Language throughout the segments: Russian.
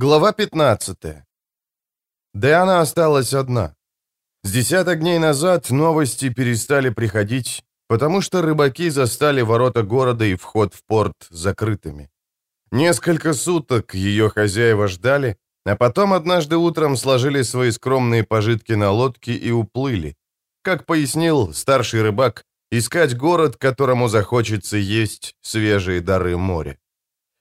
Глава 15. Диана осталась одна. С десяток дней назад новости перестали приходить, потому что рыбаки застали ворота города и вход в порт закрытыми. Несколько суток ее хозяева ждали, а потом однажды утром сложили свои скромные пожитки на лодке и уплыли. Как пояснил старший рыбак, искать город, которому захочется есть свежие дары моря.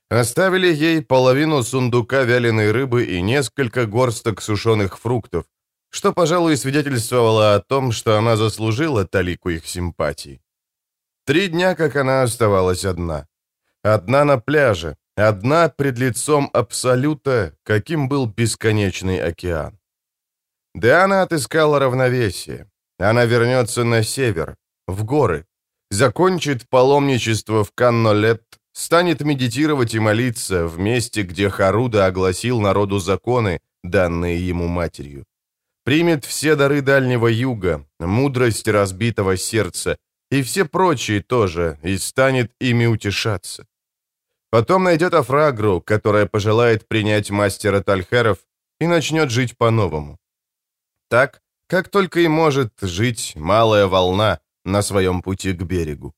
Оставили ей половину сундука вяленой рыбы и несколько горсток сушеных фруктов, что, пожалуй, свидетельствовало о том, что она заслужила талику их симпатий. Три дня, как она оставалась одна. Одна на пляже, одна пред лицом Абсолюта, каким был бесконечный океан. Диана отыскала равновесие. Она вернется на север, в горы, закончит паломничество в Каннолет станет медитировать и молиться в месте, где Харуда огласил народу законы, данные ему матерью. Примет все дары Дальнего Юга, мудрость разбитого сердца и все прочие тоже, и станет ими утешаться. Потом найдет Афрагру, которая пожелает принять мастера Тальхеров и начнет жить по-новому. Так, как только и может жить малая волна на своем пути к берегу.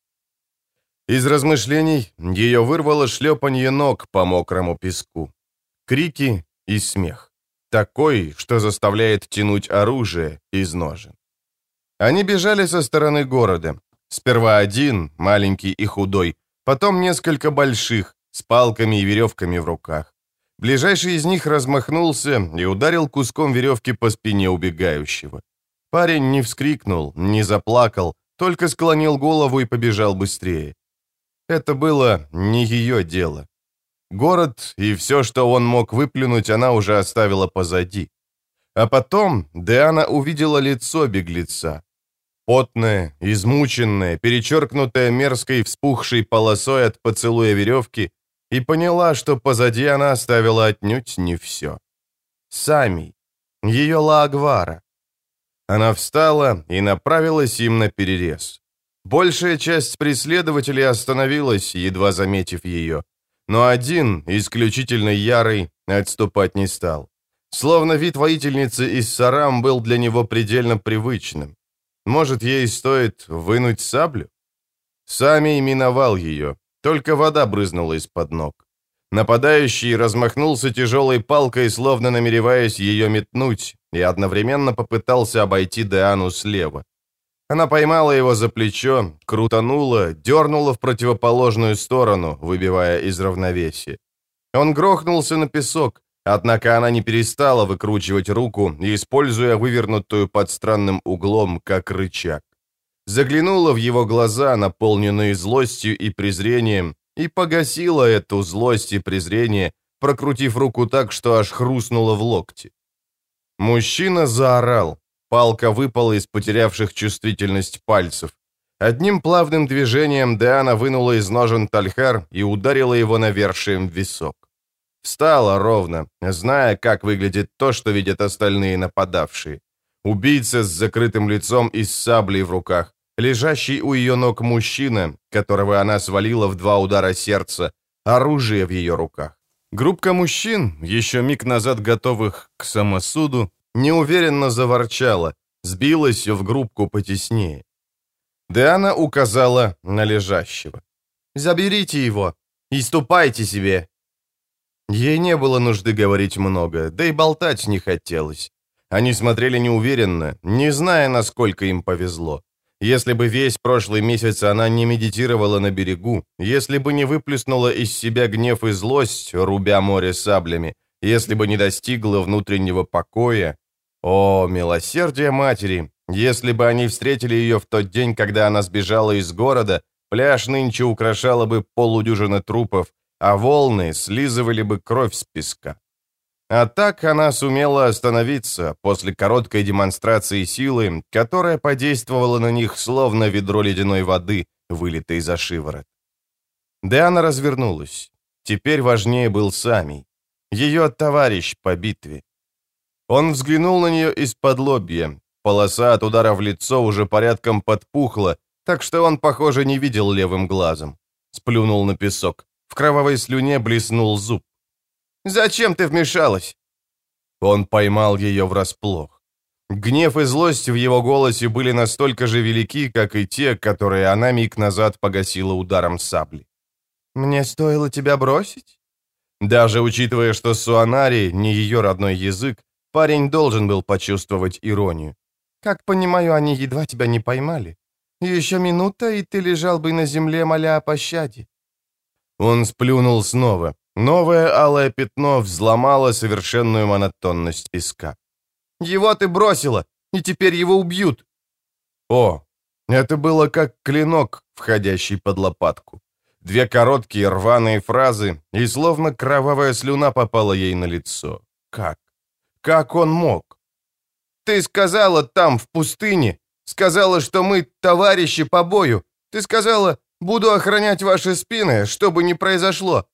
Из размышлений ее вырвало шлепанье ног по мокрому песку. Крики и смех. Такой, что заставляет тянуть оружие из ножен. Они бежали со стороны города. Сперва один, маленький и худой, потом несколько больших, с палками и веревками в руках. Ближайший из них размахнулся и ударил куском веревки по спине убегающего. Парень не вскрикнул, не заплакал, только склонил голову и побежал быстрее. Это было не ее дело. Город и все, что он мог выплюнуть, она уже оставила позади. А потом Диана увидела лицо беглеца. Потное, измученное, перечеркнутое мерзкой вспухшей полосой от поцелуя веревки, и поняла, что позади она оставила отнюдь не все. Сами, ее Лагвара. Она встала и направилась им на перерез. Большая часть преследователей остановилась, едва заметив ее. Но один, исключительно ярый, отступать не стал. Словно вид воительницы из Сарам был для него предельно привычным. Может, ей стоит вынуть саблю? Сами миновал ее, только вода брызнула из-под ног. Нападающий размахнулся тяжелой палкой, словно намереваясь ее метнуть, и одновременно попытался обойти Деану слева. Она поймала его за плечо, крутанула, дернула в противоположную сторону, выбивая из равновесия. Он грохнулся на песок, однако она не перестала выкручивать руку, используя вывернутую под странным углом, как рычаг. Заглянула в его глаза, наполненные злостью и презрением, и погасила эту злость и презрение, прокрутив руку так, что аж хрустнуло в локте. Мужчина заорал, Палка выпала из потерявших чувствительность пальцев. Одним плавным движением Диана вынула из ножен тальхар и ударила его навершием в висок. Встала ровно, зная, как выглядит то, что видят остальные нападавшие. Убийца с закрытым лицом и с саблей в руках, лежащий у ее ног мужчина, которого она свалила в два удара сердца, оружие в ее руках. Группка мужчин, еще миг назад готовых к самосуду, неуверенно заворчала, сбилась в группку потеснее. Диана указала на лежащего. «Заберите его и ступайте себе». Ей не было нужды говорить много, да и болтать не хотелось. Они смотрели неуверенно, не зная, насколько им повезло. Если бы весь прошлый месяц она не медитировала на берегу, если бы не выплеснула из себя гнев и злость, рубя море саблями, если бы не достигла внутреннего покоя. О, милосердие матери! Если бы они встретили ее в тот день, когда она сбежала из города, пляж нынче украшала бы полудюжины трупов, а волны слизывали бы кровь с песка. А так она сумела остановиться после короткой демонстрации силы, которая подействовала на них словно ведро ледяной воды, вылитой за шиворот. Диана развернулась. Теперь важнее был Сами, ее товарищ по битве. Он взглянул на нее из-под лобья. Полоса от удара в лицо уже порядком подпухла, так что он, похоже, не видел левым глазом. Сплюнул на песок. В кровавой слюне блеснул зуб. Зачем ты вмешалась?» Он поймал ее врасплох. Гнев и злость в его голосе были настолько же велики, как и те, которые она миг назад погасила ударом сабли. «Мне стоило тебя бросить?» Даже учитывая, что суанари не ее родной язык, парень должен был почувствовать иронию. «Как понимаю, они едва тебя не поймали. Еще минута, и ты лежал бы на земле, моля о пощаде». Он сплюнул снова. Новое алое пятно взломало совершенную монотонность песка. «Его ты бросила, и теперь его убьют!» О, это было как клинок, входящий под лопатку. Две короткие рваные фразы, и словно кровавая слюна попала ей на лицо. Как? Как он мог? «Ты сказала там, в пустыне, сказала, что мы товарищи по бою. Ты сказала, буду охранять ваши спины, что бы ни произошло.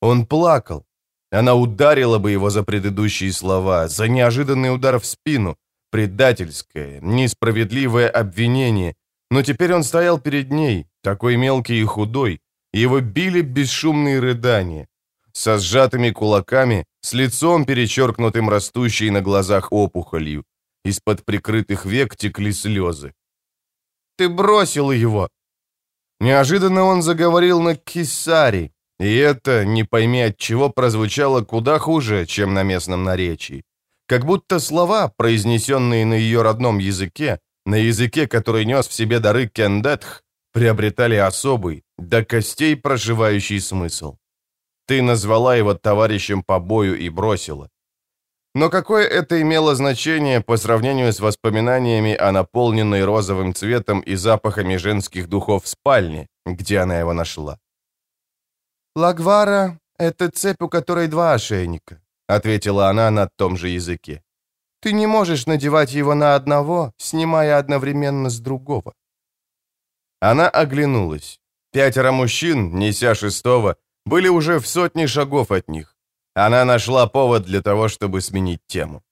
Он плакал. Она ударила бы его за предыдущие слова, за неожиданный удар в спину, предательское, несправедливое обвинение. Но теперь он стоял перед ней, такой мелкий и худой, его били бесшумные рыдания. Со сжатыми кулаками, с лицом, перечеркнутым растущей на глазах опухолью. Из-под прикрытых век текли слезы. «Ты бросил его!» Неожиданно он заговорил на кисари, и это, не пойми от чего, прозвучало куда хуже, чем на местном наречии. Как будто слова, произнесенные на ее родном языке, на языке, который нес в себе дары кендетх, приобретали особый, до костей проживающий смысл. Ты назвала его товарищем по бою и бросила. Но какое это имело значение по сравнению с воспоминаниями о наполненной розовым цветом и запахами женских духов спальне, где она его нашла? «Лагвара — это цепь, у которой два ошейника», — ответила она на том же языке. «Ты не можешь надевать его на одного, снимая одновременно с другого». Она оглянулась. Пятеро мужчин, неся шестого, были уже в сотне шагов от них. Она нашла повод для того, чтобы сменить тему.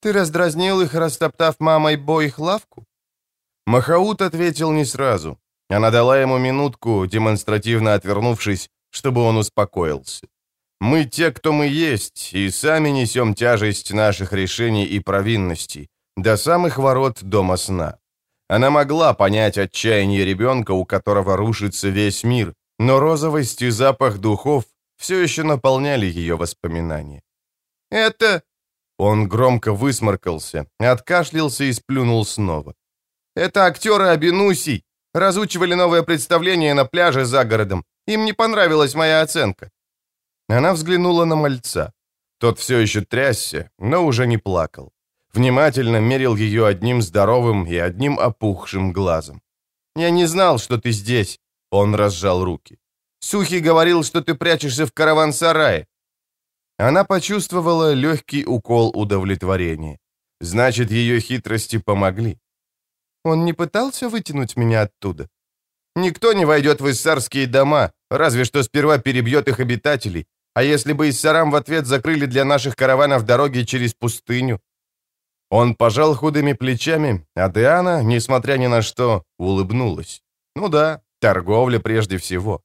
«Ты раздразнил их, растоптав мамой бой их лавку?» Махаут ответил не сразу. Она дала ему минутку, демонстративно отвернувшись, чтобы он успокоился. Мы те, кто мы есть, и сами несем тяжесть наших решений и провинностей, до самых ворот дома сна. Она могла понять отчаяние ребенка, у которого рушится весь мир, но розовость и запах духов все еще наполняли ее воспоминания. «Это...» Он громко высморкался, откашлялся и сплюнул снова. «Это актеры Абинусий разучивали новое представление на пляже за городом. Им не понравилась моя оценка». Она взглянула на мальца. Тот все еще трясся, но уже не плакал. Внимательно мерил ее одним здоровым и одним опухшим глазом. «Я не знал, что ты здесь», — он разжал руки. «Сухий говорил, что ты прячешься в караван-сарае». Она почувствовала легкий укол удовлетворения. Значит, ее хитрости помогли. Он не пытался вытянуть меня оттуда? Никто не войдет в иссарские дома, разве что сперва перебьет их обитателей. А если бы Иссарам в ответ закрыли для наших караванов дороги через пустыню? Он пожал худыми плечами, а Диана, несмотря ни на что, улыбнулась. Ну да, торговля прежде всего.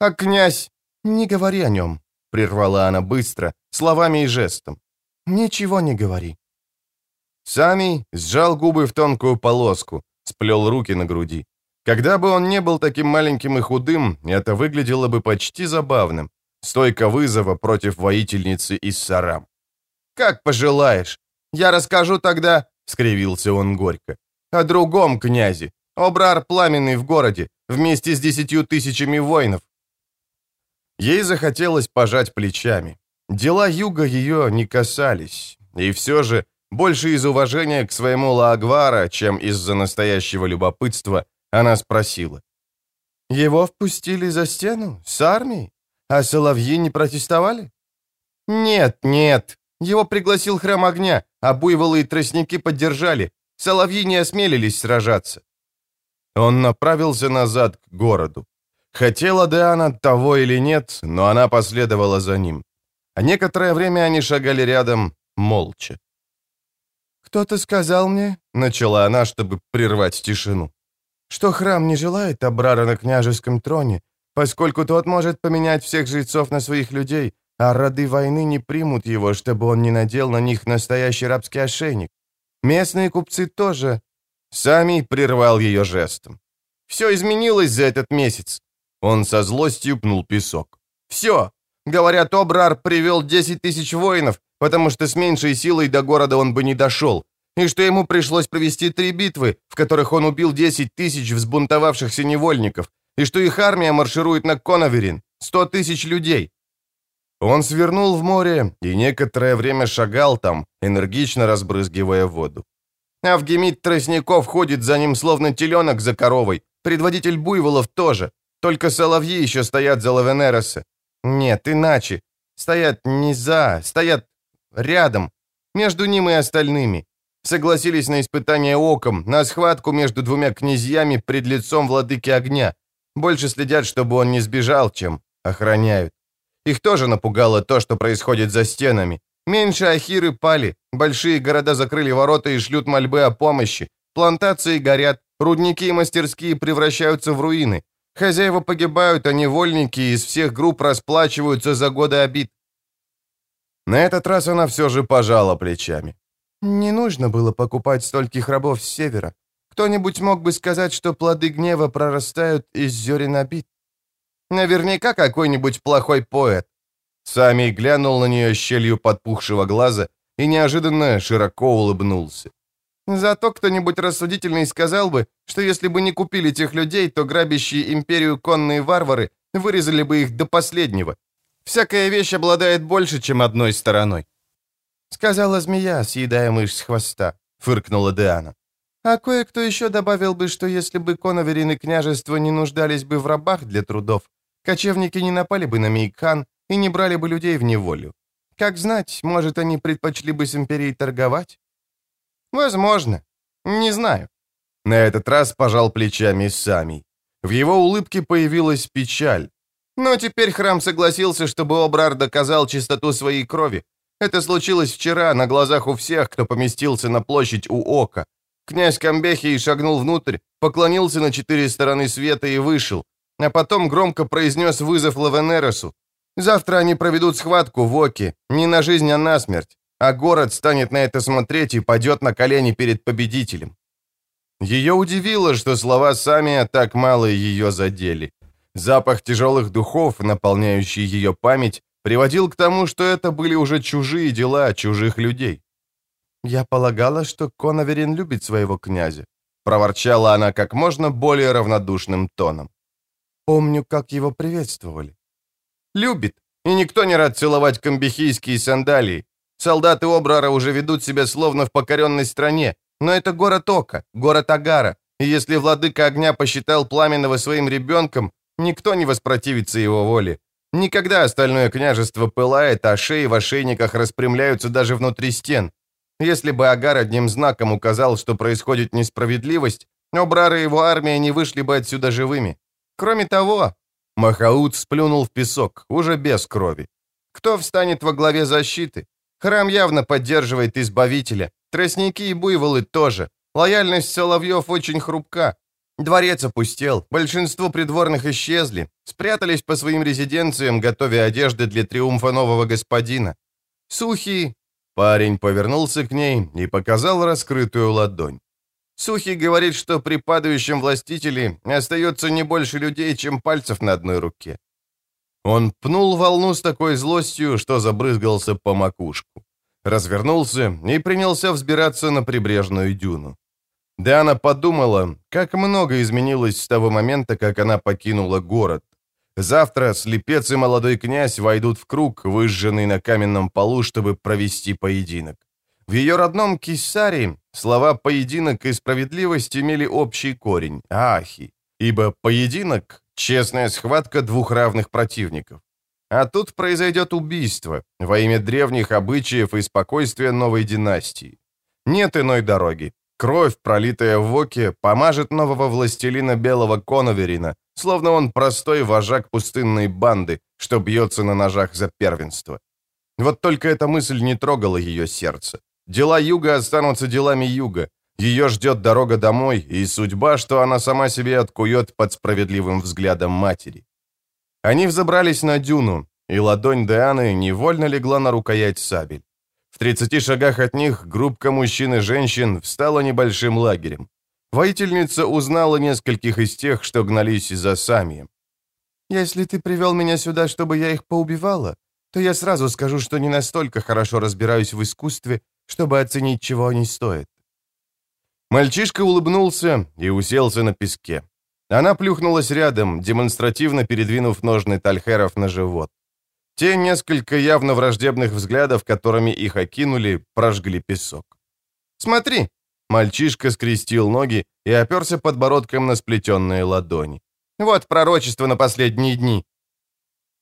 «А князь, не говори о нем», — прервала она быстро, словами и жестом. «Ничего не говори». Сами сжал губы в тонкую полоску, сплел руки на груди. Когда бы он не был таким маленьким и худым, это выглядело бы почти забавным. Стойка вызова против воительницы из Сарам. «Как пожелаешь. Я расскажу тогда», — скривился он горько, — «о другом князе. Обрар пламенный в городе, вместе с десятью тысячами воинов». Ей захотелось пожать плечами. Дела юга ее не касались. И все же, больше из уважения к своему Лагвара, чем из-за настоящего любопытства, она спросила. «Его впустили за стену? С армией? А соловьи не протестовали?» «Нет, нет. Его пригласил храм огня, а буйволы и тростники поддержали. Соловьи не осмелились сражаться». Он направился назад к городу. Хотела Диана того или нет, но она последовала за ним. А некоторое время они шагали рядом, молча. «Кто-то сказал мне», — начала она, чтобы прервать тишину, что храм не желает Абрара на княжеском троне, поскольку тот может поменять всех жрецов на своих людей, а роды войны не примут его, чтобы он не надел на них настоящий рабский ошейник. Местные купцы тоже...» Сами прервал ее жестом. «Все изменилось за этот месяц». Он со злостью пнул песок. «Все. Говорят, Обрар привел 10 тысяч воинов, потому что с меньшей силой до города он бы не дошел, и что ему пришлось провести три битвы, в которых он убил 10 тысяч взбунтовавшихся невольников, и что их армия марширует на Коноверин, 100 тысяч людей. Он свернул в море и некоторое время шагал там, энергично разбрызгивая воду. Авгемид Тростников ходит за ним, словно теленок за коровой. Предводитель Буйволов тоже. Только соловьи еще стоят за Лавенероса. Нет, иначе. Стоят не за, стоят рядом. Между ним и остальными. Согласились на испытание оком, на схватку между двумя князьями пред лицом владыки огня. Больше следят, чтобы он не сбежал, чем охраняют. Их тоже напугало то, что происходит за стенами. Меньше ахиры пали, большие города закрыли ворота и шлют мольбы о помощи. Плантации горят, рудники и мастерские превращаются в руины. Хозяева погибают, а невольники из всех групп расплачиваются за годы обид. На этот раз она все же пожала плечами. Не нужно было покупать стольких рабов с севера. Кто-нибудь мог бы сказать, что плоды гнева прорастают из зерен обид. Наверняка какой-нибудь плохой поэт. Сами глянул на нее щелью подпухшего глаза и неожиданно широко улыбнулся. Зато кто-нибудь рассудительный сказал бы, что если бы не купили тех людей, то грабящие империю конные варвары вырезали бы их до последнего. Всякая вещь обладает больше, чем одной стороной. Сказала змея, съедая мышь с хвоста, фыркнула Диана. А кое-кто еще добавил бы, что если бы коноверин и княжество не нуждались бы в рабах для трудов, Кочевники не напали бы на Мейкхан и не брали бы людей в неволю. Как знать, может, они предпочли бы с империей торговать? Возможно. Не знаю. На этот раз пожал плечами Самий. В его улыбке появилась печаль. Но теперь храм согласился, чтобы Обрар доказал чистоту своей крови. Это случилось вчера на глазах у всех, кто поместился на площадь у Ока. Князь Камбехий шагнул внутрь, поклонился на четыре стороны света и вышел, а потом громко произнес вызов Лавенеросу. Завтра они проведут схватку в Оке, не на жизнь, а на смерть, а город станет на это смотреть и падет на колени перед победителем. Ее удивило, что слова сами так мало ее задели. Запах тяжелых духов, наполняющий ее память, приводил к тому, что это были уже чужие дела чужих людей. «Я полагала, что Коноверин любит своего князя», проворчала она как можно более равнодушным тоном. Помню, как его приветствовали. Любит, и никто не рад целовать комбихийские сандалии. Солдаты Обрара уже ведут себя словно в покоренной стране, но это город Ока, город Агара, и если владыка огня посчитал Пламенного своим ребенком, никто не воспротивится его воле. Никогда остальное княжество пылает, а шеи в ошейниках распрямляются даже внутри стен. Если бы Агар одним знаком указал, что происходит несправедливость, Обрара и его армия не вышли бы отсюда живыми. Кроме того, Махаут сплюнул в песок, уже без крови. Кто встанет во главе защиты? Храм явно поддерживает Избавителя. Тростники и буйволы тоже. Лояльность Соловьев очень хрупка. Дворец опустел, большинство придворных исчезли, спрятались по своим резиденциям, готовя одежды для триумфа нового господина. Сухий... Парень повернулся к ней и показал раскрытую ладонь. Сухий говорит, что при падающем властителе остается не больше людей, чем пальцев на одной руке. Он пнул волну с такой злостью, что забрызгался по макушку. Развернулся и принялся взбираться на прибрежную дюну. Диана подумала, как много изменилось с того момента, как она покинула город. Завтра слепец и молодой князь войдут в круг, выжженный на каменном полу, чтобы провести поединок. В ее родном Киссаре слова «поединок» и «справедливость» имели общий корень – «ахи», ибо поединок – честная схватка двух равных противников. А тут произойдет убийство во имя древних обычаев и спокойствия новой династии. Нет иной дороги. Кровь, пролитая в Оке, помажет нового властелина Белого Коноверина, словно он простой вожак пустынной банды, что бьется на ножах за первенство. Вот только эта мысль не трогала ее сердце. Дела Юга останутся делами Юга. Ее ждет дорога домой и судьба, что она сама себе откует под справедливым взглядом матери. Они взобрались на дюну, и ладонь Дианы невольно легла на рукоять сабель. В 30 шагах от них группка мужчин и женщин встала небольшим лагерем. Воительница узнала нескольких из тех, что гнались за Самием. «Если ты привел меня сюда, чтобы я их поубивала, то я сразу скажу, что не настолько хорошо разбираюсь в искусстве, чтобы оценить, чего они стоят». Мальчишка улыбнулся и уселся на песке. Она плюхнулась рядом, демонстративно передвинув ножны тальхеров на живот. Те несколько явно враждебных взглядов, которыми их окинули, прожгли песок. «Смотри!» Мальчишка скрестил ноги и оперся подбородком на сплетенные ладони. «Вот пророчество на последние дни!»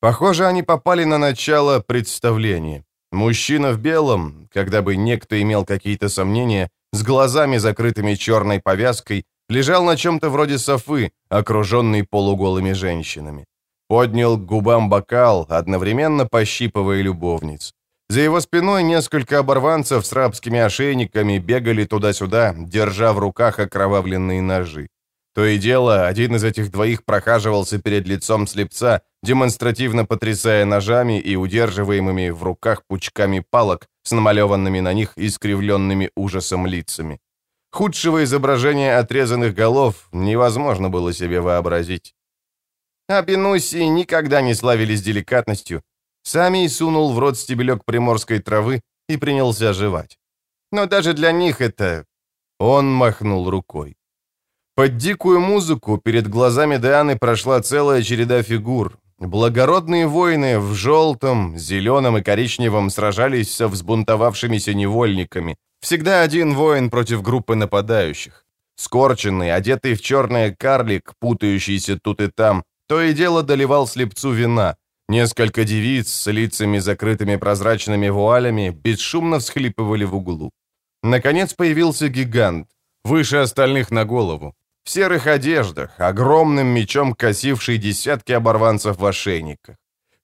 Похоже, они попали на начало представления. Мужчина в белом, когда бы некто имел какие-то сомнения, с глазами закрытыми черной повязкой, лежал на чем-то вроде софы, окруженный полуголыми женщинами. Поднял к губам бокал, одновременно пощипывая любовниц. За его спиной несколько оборванцев с рабскими ошейниками бегали туда-сюда, держа в руках окровавленные ножи. То и дело, один из этих двоих прохаживался перед лицом слепца, демонстративно потрясая ножами и удерживаемыми в руках пучками палок с намалеванными на них искривленными ужасом лицами. Худшего изображения отрезанных голов невозможно было себе вообразить. А никогда не славились деликатностью. Сами сунул в рот стебелек приморской травы и принялся жевать. Но даже для них это... Он махнул рукой. Под дикую музыку перед глазами Дианы прошла целая череда фигур. Благородные воины в желтом, зеленом и коричневом сражались со взбунтовавшимися невольниками, Всегда один воин против группы нападающих. Скорченный, одетый в черное карлик, путающийся тут и там, то и дело доливал слепцу вина. Несколько девиц с лицами закрытыми прозрачными вуалями бесшумно всхлипывали в углу. Наконец появился гигант, выше остальных на голову. В серых одеждах, огромным мечом косивший десятки оборванцев в ошейниках.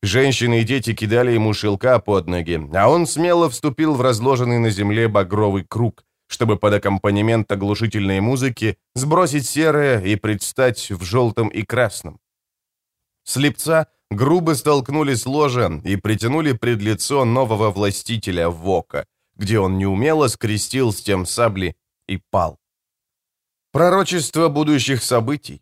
Женщины и дети кидали ему шелка под ноги, а он смело вступил в разложенный на земле багровый круг, чтобы под аккомпанемент оглушительной музыки сбросить серое и предстать в желтом и красном. Слепца грубо столкнули с ложа и притянули пред лицо нового властителя Вока, где он неумело скрестил с тем сабли и пал. Пророчество будущих событий.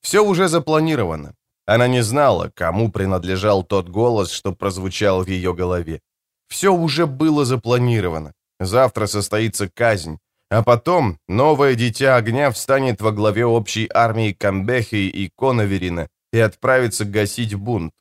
Все уже запланировано. Она не знала, кому принадлежал тот голос, что прозвучал в ее голове. Все уже было запланировано. Завтра состоится казнь. А потом новое дитя огня встанет во главе общей армии Камбехи и Коноверина и отправится гасить бунт.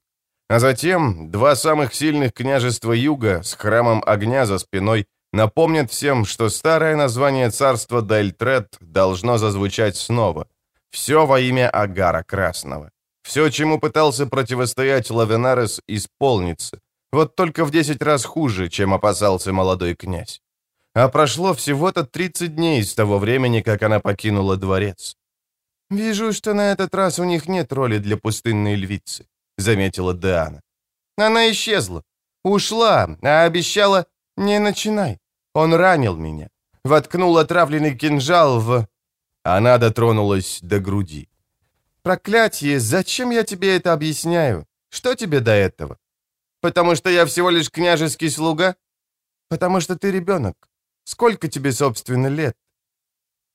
А затем два самых сильных княжества юга с храмом огня за спиной напомнят всем, что старое название царства Дельтрет должно зазвучать снова. Все во имя Агара Красного. Все, чему пытался противостоять Лавенарес, исполнится. Вот только в десять раз хуже, чем опасался молодой князь. А прошло всего-то 30 дней с того времени, как она покинула дворец. «Вижу, что на этот раз у них нет роли для пустынной львицы», — заметила Диана. «Она исчезла. Ушла, а обещала, не начинай. Он ранил меня. Воткнул отравленный кинжал в...» Она дотронулась до груди. Проклятие, зачем я тебе это объясняю? Что тебе до этого? Потому что я всего лишь княжеский слуга? Потому что ты ребенок. Сколько тебе, собственно, лет?»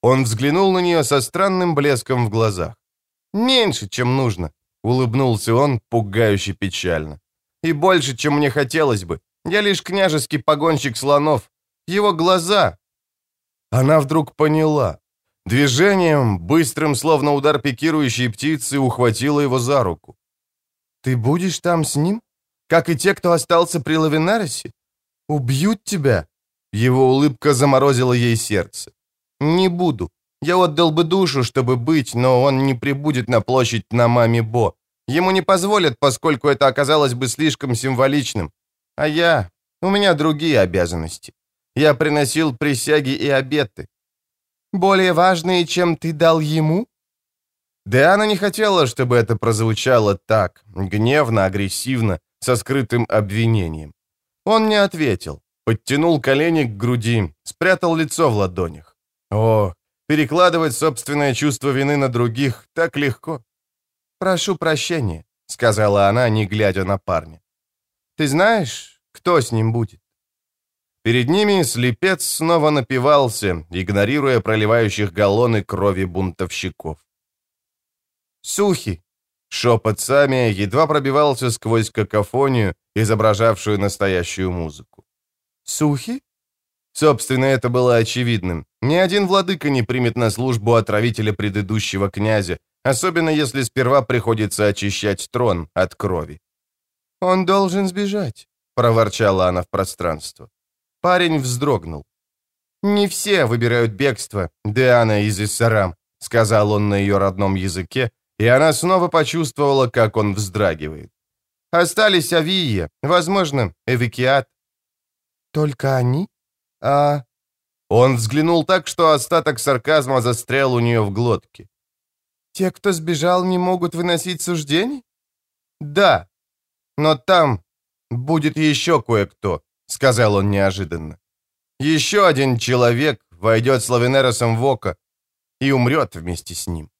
Он взглянул на нее со странным блеском в глазах. «Меньше, чем нужно», — улыбнулся он, пугающе печально. «И больше, чем мне хотелось бы. Я лишь княжеский погонщик слонов. Его глаза...» Она вдруг поняла. Движением, быстрым, словно удар пикирующей птицы, ухватила его за руку. «Ты будешь там с ним? Как и те, кто остался при Лавинарисе? Убьют тебя?» Его улыбка заморозила ей сердце. «Не буду. Я отдал бы душу, чтобы быть, но он не прибудет на площадь на маме Бо. Ему не позволят, поскольку это оказалось бы слишком символичным. А я... У меня другие обязанности. Я приносил присяги и обеты. Более важные, чем ты дал ему?» Диана не хотела, чтобы это прозвучало так, гневно, агрессивно, со скрытым обвинением. Он не ответил, подтянул колени к груди, спрятал лицо в ладонях. О, перекладывать собственное чувство вины на других так легко. «Прошу прощения», — сказала она, не глядя на парня. «Ты знаешь, кто с ним будет?» Перед ними слепец снова напивался, игнорируя проливающих галлоны крови бунтовщиков. «Сухи!» Шепот Самия едва пробивался сквозь какофонию, изображавшую настоящую музыку. «Сухи?» Собственно, это было очевидным. Ни один владыка не примет на службу отравителя предыдущего князя, особенно если сперва приходится очищать трон от крови. «Он должен сбежать», — проворчала она в пространство. Парень вздрогнул. «Не все выбирают бегство, Диана из Иссарам», — сказал он на ее родном языке, и она снова почувствовала, как он вздрагивает. «Остались Авия, возможно, Эвикиат». «Только они? А...» Он взглянул так, что остаток сарказма застрял у нее в глотке. «Те, кто сбежал, не могут выносить суждений?» «Да, но там будет еще кое-кто», — сказал он неожиданно. «Еще один человек войдет с Лавенеросом в око и умрет вместе с ним».